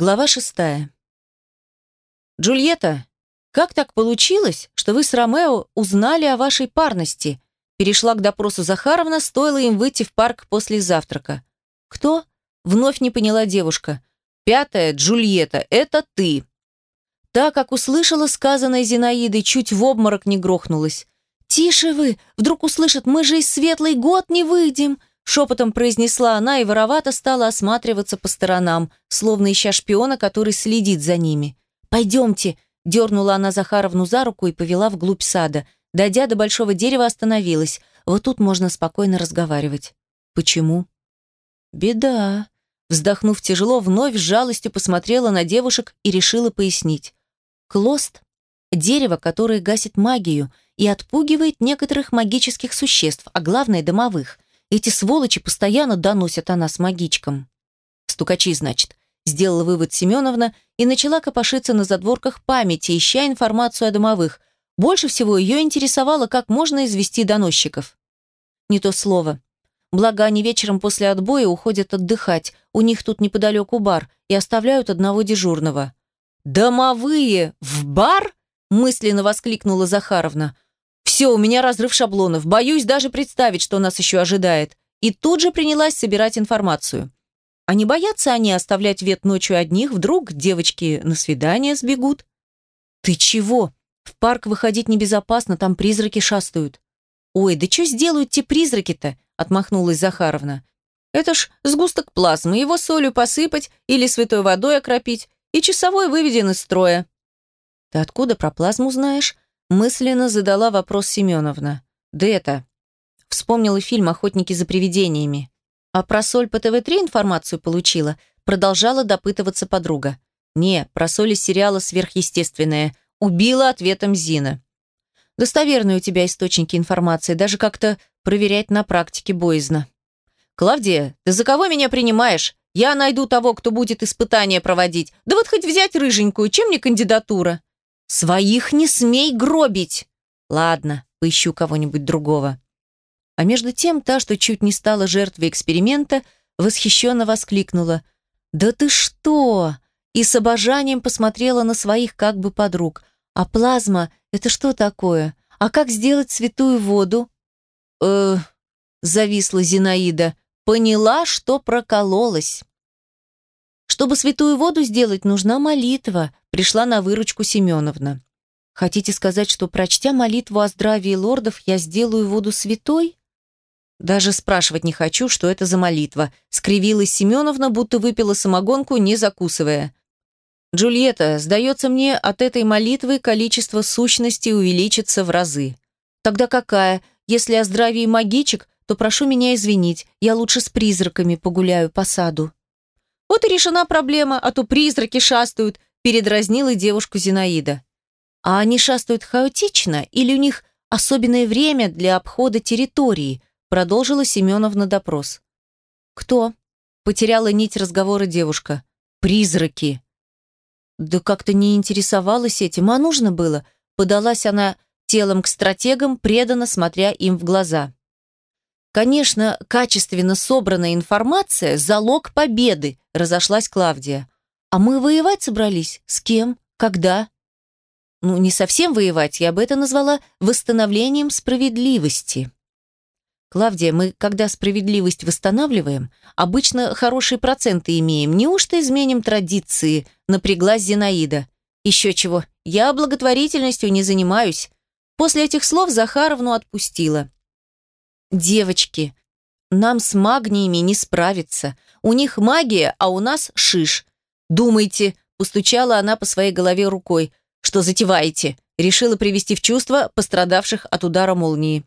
Глава шестая. «Джульетта, как так получилось, что вы с Ромео узнали о вашей парности?» Перешла к допросу Захаровна, стоило им выйти в парк после завтрака. «Кто?» — вновь не поняла девушка. «Пятая, Джульетта, это ты!» Так как услышала сказанное Зинаидой, чуть в обморок не грохнулась. «Тише вы! Вдруг услышат, мы же из светлый год не выйдем!» Шепотом произнесла она и воровато стала осматриваться по сторонам, словно ища шпиона, который следит за ними. «Пойдемте!» – дернула она Захаровну за руку и повела вглубь сада. Дойдя до большого дерева, остановилась. Вот тут можно спокойно разговаривать. «Почему?» «Беда!» Вздохнув тяжело, вновь с жалостью посмотрела на девушек и решила пояснить. «Клост – дерево, которое гасит магию и отпугивает некоторых магических существ, а главное – домовых – эти сволочи постоянно доносят о нас магичкам. Стукачи, значит. Сделала вывод Семеновна и начала копошиться на задворках памяти, ища информацию о домовых. Больше всего ее интересовало, как можно извести доносчиков. Не то слово. Благо, они вечером после отбоя уходят отдыхать. У них тут неподалеку бар и оставляют одного дежурного. «Домовые! В бар?» мысленно воскликнула Захаровна. Все, у меня разрыв шаблонов. Боюсь даже представить, что нас еще ожидает. И тут же принялась собирать информацию. А не боятся они оставлять вет ночью одних? Вдруг девочки на свидание сбегут? Ты чего? В парк выходить небезопасно, там призраки шастают. Ой, да что сделают те призраки-то? Отмахнулась Захаровна. Это ж сгусток плазмы, его солью посыпать или святой водой окропить, и часовой выведен из строя. Ты откуда про плазму знаешь? Мысленно задала вопрос Семеновна. «Да это...» Вспомнила фильм «Охотники за привидениями». А про соль по ТВ-3 информацию получила? Продолжала допытываться подруга. «Не, про соль из сериала «Сверхъестественное». Убила ответом Зина. Достоверные у тебя источники информации, даже как-то проверять на практике боязно. «Клавдия, ты за кого меня принимаешь? Я найду того, кто будет испытания проводить. Да вот хоть взять рыженькую, чем мне кандидатура?» «Своих не смей гробить!» «Ладно, поищу кого-нибудь другого». А между тем та, что чуть не стала жертвой эксперимента, восхищенно воскликнула. «Да ты что?» И с обожанием посмотрела на своих как бы подруг. «А плазма — это что такое? А как сделать святую воду?» «Э-э...» зависла Зинаида. «Поняла, что прокололась». Чтобы святую воду сделать, нужна молитва, пришла на выручку Семеновна. Хотите сказать, что, прочтя молитву о здравии лордов, я сделаю воду святой? Даже спрашивать не хочу, что это за молитва. Скривилась Семеновна, будто выпила самогонку, не закусывая. Джульетта, сдается мне, от этой молитвы количество сущностей увеличится в разы. Тогда какая? Если о здравии магичек, то прошу меня извинить, я лучше с призраками погуляю по саду. Вот и решена проблема, а то призраки шастают, передразнила девушку Зинаида. А они шастают хаотично или у них особенное время для обхода территории? Продолжила Семеновна допрос. Кто? Потеряла нить разговора девушка. Призраки. Да как-то не интересовалась этим, а нужно было. Подалась она телом к стратегам, преданно смотря им в глаза. Конечно, качественно собранная информация – залог победы, разошлась Клавдия. А мы воевать собрались? С кем? Когда? Ну, не совсем воевать, я бы это назвала восстановлением справедливости. Клавдия, мы, когда справедливость восстанавливаем, обычно хорошие проценты имеем. Неужто изменим традиции? Напряглась Зинаида. Еще чего, я благотворительностью не занимаюсь. После этих слов Захаровну отпустила. Девочки, нам с магниями не справиться. У них магия, а у нас шиш. Думайте, постучала она по своей голове рукой. Что затеваете? Решила привести в чувство пострадавших от удара молнии.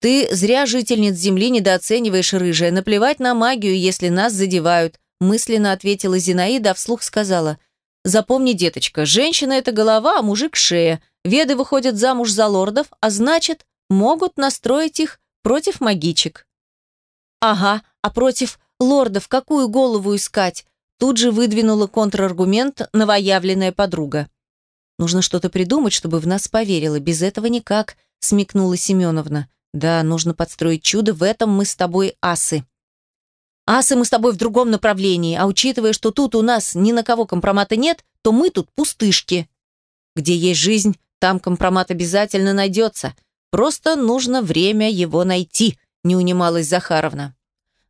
Ты зря жительниц земли недооцениваешь, рыжая. Наплевать на магию, если нас задевают. Мысленно ответила Зинаида, а вслух сказала. Запомни, деточка, женщина – это голова, а мужик – шея. Веды выходят замуж за лордов, а значит, могут настроить их Против магичек. Ага, а против лордов какую голову искать? Тут же выдвинула контраргумент новоявленная подруга. Нужно что-то придумать, чтобы в нас поверила. Без этого никак, смекнула Семеновна. Да, нужно подстроить чудо, в этом мы с тобой асы. Асы мы с тобой в другом направлении, а учитывая, что тут у нас ни на кого компромата нет, то мы тут пустышки. Где есть жизнь, там компромат обязательно найдется. Просто нужно время его найти, не унималась Захаровна.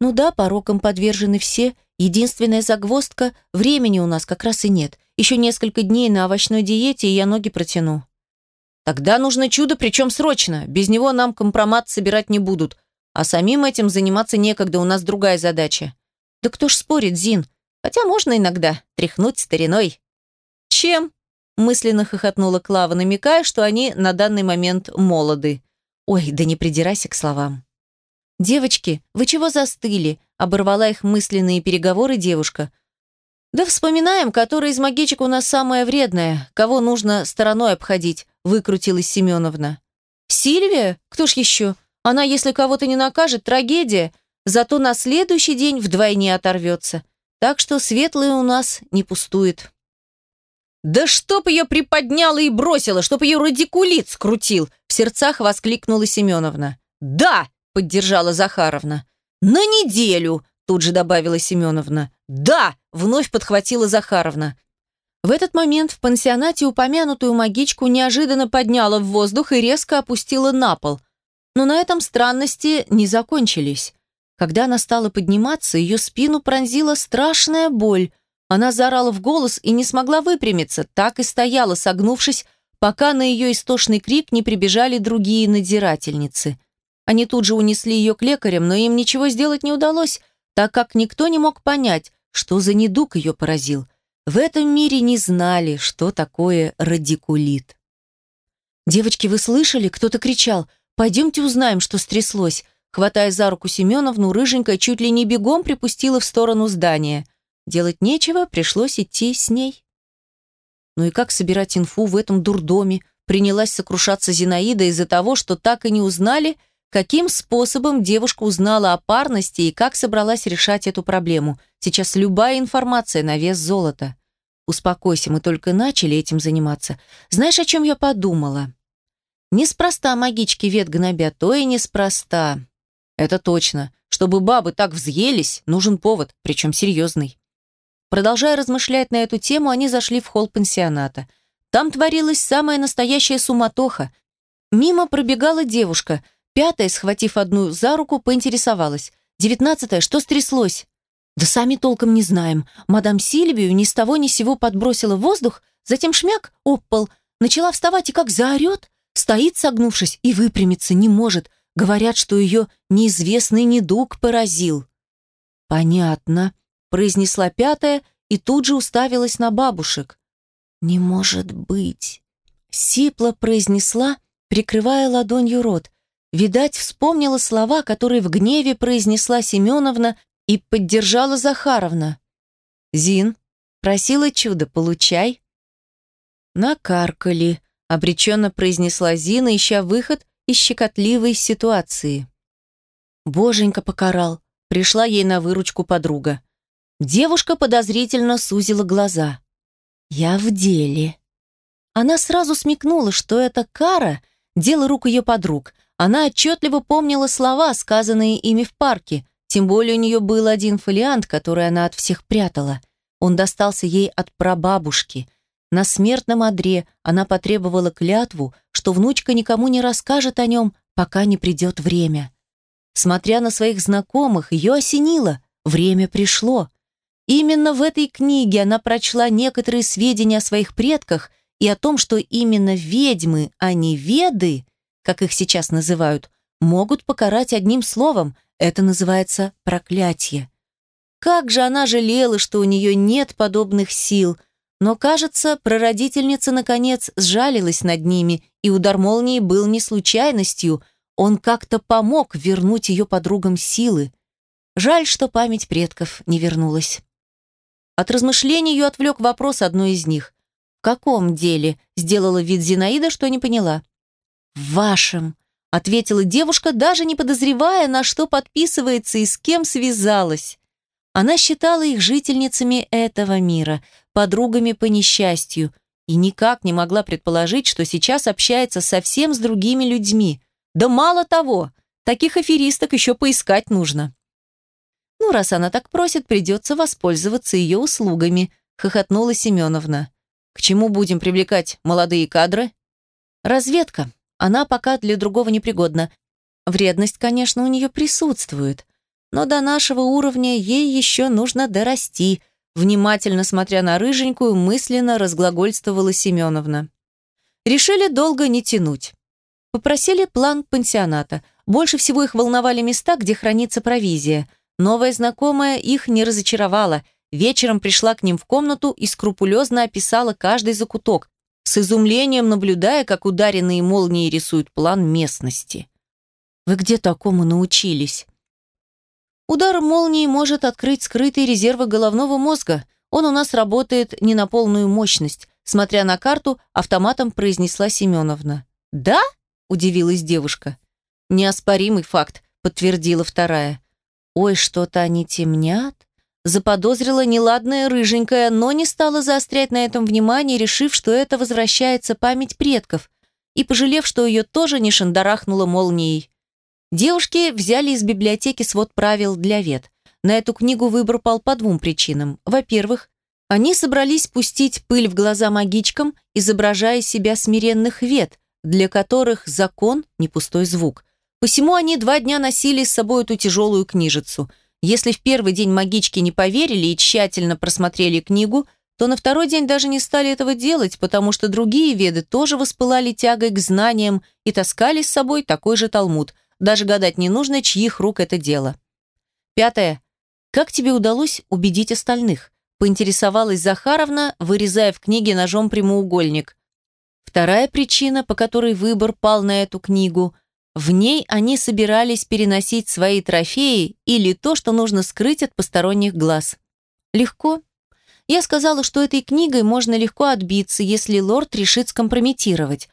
Ну да, порокам подвержены все. Единственная загвоздка – времени у нас как раз и нет. Еще несколько дней на овощной диете, и я ноги протяну. Тогда нужно чудо, причем срочно. Без него нам компромат собирать не будут. А самим этим заниматься некогда, у нас другая задача. Да кто ж спорит, Зин? Хотя можно иногда тряхнуть стариной. Чем? Мысленно хохотнула Клава, намекая, что они на данный момент молоды. Ой, да не придирайся к словам. «Девочки, вы чего застыли?» – оборвала их мысленные переговоры девушка. «Да вспоминаем, которая из магичек у нас самая вредная, кого нужно стороной обходить», – выкрутилась Семеновна. «Сильвия? Кто ж еще? Она, если кого-то не накажет, трагедия, зато на следующий день вдвойне оторвется. Так что светлый у нас не пустует. «Да чтоб ее приподняла и бросила, чтоб ее радикулит скрутил!» В сердцах воскликнула Семеновна. «Да!» — поддержала Захаровна. «На неделю!» — тут же добавила Семеновна. «Да!» — вновь подхватила Захаровна. В этот момент в пансионате упомянутую магичку неожиданно подняла в воздух и резко опустила на пол — но на этом странности не закончились. Когда она стала подниматься, ее спину пронзила страшная боль. Она заорала в голос и не смогла выпрямиться, так и стояла, согнувшись, пока на ее истошный крик не прибежали другие надзирательницы. Они тут же унесли ее к лекарям, но им ничего сделать не удалось, так как никто не мог понять, что за недуг ее поразил. В этом мире не знали, что такое радикулит. «Девочки, вы слышали? Кто-то кричал. «Пойдемте узнаем, что стряслось». Хватая за руку Семеновну, рыженькая чуть ли не бегом припустила в сторону здания. Делать нечего, пришлось идти с ней. Ну и как собирать инфу в этом дурдоме? Принялась сокрушаться Зинаида из-за того, что так и не узнали, каким способом девушка узнала о парности и как собралась решать эту проблему. Сейчас любая информация на вес золота. Успокойся, мы только начали этим заниматься. Знаешь, о чем я подумала? Неспроста магички вет гнобят, то и неспроста. Это точно. Чтобы бабы так взъелись, нужен повод, причем серьезный. Продолжая размышлять на эту тему, они зашли в холл пансионата. Там творилась самая настоящая суматоха. Мимо пробегала девушка. Пятая, схватив одну за руку, поинтересовалась. «Девятнадцатая, что стряслось?» «Да сами толком не знаем. Мадам Сильвию ни с того ни сего подбросила в воздух, затем шмяк, об пол, начала вставать и как заорет. Стоит, согнувшись, и выпрямиться не может. Говорят, что ее неизвестный недуг поразил. «Понятно», — произнесла пятая и тут же уставилась на бабушек. «Не может быть», — сипло произнесла, прикрывая ладонью рот. Видать, вспомнила слова, которые в гневе произнесла Семеновна и поддержала Захаровна. «Зин, просила чудо, получай». Накаркали, обреченно произнесла Зина, ища выход из щекотливой ситуации. Боженька покарал, пришла ей на выручку подруга. Девушка подозрительно сузила глаза. «Я в деле». Она сразу смекнула, что это кара – дело рук ее подруг. Она отчетливо помнила слова, сказанные ими в парке, тем более у нее был один фолиант, который она от всех прятала. Он достался ей от прабабушки – на смертном одре она потребовала клятву, что внучка никому не расскажет о нем, пока не придет время. Смотря на своих знакомых, ее осенило. Время пришло. Именно в этой книге она прочла некоторые сведения о своих предках и о том, что именно ведьмы, а не веды, как их сейчас называют, могут покарать одним словом. Это называется проклятие. Как же она жалела, что у нее нет подобных сил – но, кажется, прародительница, наконец, сжалилась над ними, и удар молнии был не случайностью, он как-то помог вернуть ее подругам силы. Жаль, что память предков не вернулась. От размышлений ее отвлек вопрос одной из них. «В каком деле?» – сделала вид Зинаида, что не поняла. «В вашем», – ответила девушка, даже не подозревая, на что подписывается и с кем связалась. Она считала их жительницами этого мира, подругами по несчастью, и никак не могла предположить, что сейчас общается совсем с другими людьми. Да мало того, таких аферисток еще поискать нужно. «Ну, раз она так просит, придется воспользоваться ее услугами», — хохотнула Семеновна. «К чему будем привлекать молодые кадры?» «Разведка. Она пока для другого непригодна. Вредность, конечно, у нее присутствует, но до нашего уровня ей еще нужно дорасти», внимательно смотря на рыженькую, мысленно разглагольствовала Семеновна. Решили долго не тянуть. Попросили план пансионата. Больше всего их волновали места, где хранится провизия – Новая знакомая их не разочаровала. Вечером пришла к ним в комнату и скрупулезно описала каждый закуток, с изумлением наблюдая, как ударенные молнии рисуют план местности. «Вы где такому научились?» Удар молнии может открыть скрытые резервы головного мозга. Он у нас работает не на полную мощность. Смотря на карту, автоматом произнесла Семеновна. «Да?» – удивилась девушка. «Неоспоримый факт», – подтвердила вторая. Ой, что-то они темнят. Заподозрила неладная рыженькая, но не стала заострять на этом внимание, решив, что это возвращается память предков, и пожалев, что ее тоже не шандарахнуло молнией. Девушки взяли из библиотеки свод правил для вет. На эту книгу выбор пал по двум причинам. Во-первых, они собрались пустить пыль в глаза магичкам, изображая себя смиренных вет, для которых закон – не пустой звук – Посему они два дня носили с собой эту тяжелую книжицу. Если в первый день магички не поверили и тщательно просмотрели книгу, то на второй день даже не стали этого делать, потому что другие веды тоже воспылали тягой к знаниям и таскали с собой такой же талмуд. Даже гадать не нужно, чьих рук это дело. Пятое. Как тебе удалось убедить остальных? Поинтересовалась Захаровна, вырезая в книге ножом прямоугольник. Вторая причина, по которой выбор пал на эту книгу – в ней они собирались переносить свои трофеи или то, что нужно скрыть от посторонних глаз. Легко. Я сказала, что этой книгой можно легко отбиться, если лорд решит скомпрометировать.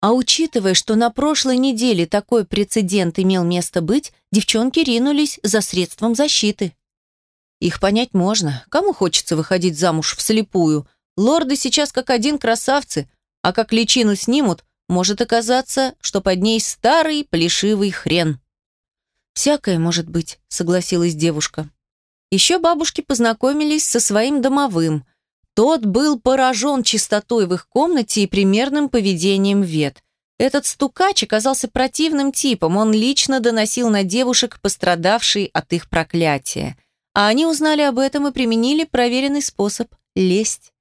А учитывая, что на прошлой неделе такой прецедент имел место быть, девчонки ринулись за средством защиты. Их понять можно. Кому хочется выходить замуж вслепую? Лорды сейчас как один красавцы, а как личину снимут, может оказаться, что под ней старый плешивый хрен. «Всякое может быть», — согласилась девушка. Еще бабушки познакомились со своим домовым. Тот был поражен чистотой в их комнате и примерным поведением вет. Этот стукач оказался противным типом, он лично доносил на девушек, пострадавшие от их проклятия. А они узнали об этом и применили проверенный способ – лесть.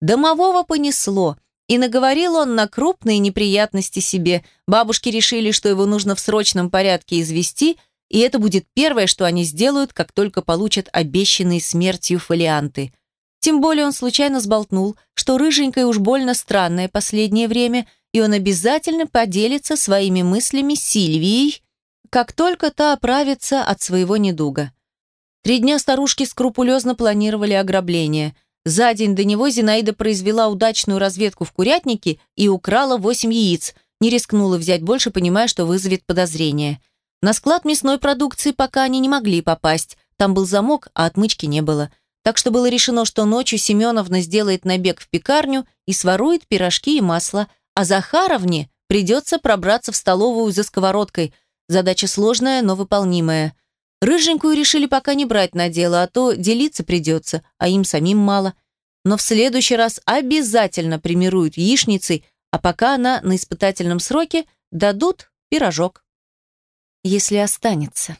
Домового понесло – и наговорил он на крупные неприятности себе. Бабушки решили, что его нужно в срочном порядке извести, и это будет первое, что они сделают, как только получат обещанные смертью фолианты. Тем более он случайно сболтнул, что рыженькая уж больно странное последнее время, и он обязательно поделится своими мыслями с Сильвией, как только та оправится от своего недуга. Три дня старушки скрупулезно планировали ограбление – за день до него Зинаида произвела удачную разведку в курятнике и украла восемь яиц, не рискнула взять больше, понимая, что вызовет подозрение. На склад мясной продукции пока они не могли попасть, там был замок, а отмычки не было. Так что было решено, что ночью Семеновна сделает набег в пекарню и сворует пирожки и масло, а Захаровне придется пробраться в столовую за сковородкой. Задача сложная, но выполнимая – Рыженькую решили пока не брать на дело, а то делиться придется, а им самим мало. Но в следующий раз обязательно примируют яичницей, а пока она на испытательном сроке, дадут пирожок. Если останется.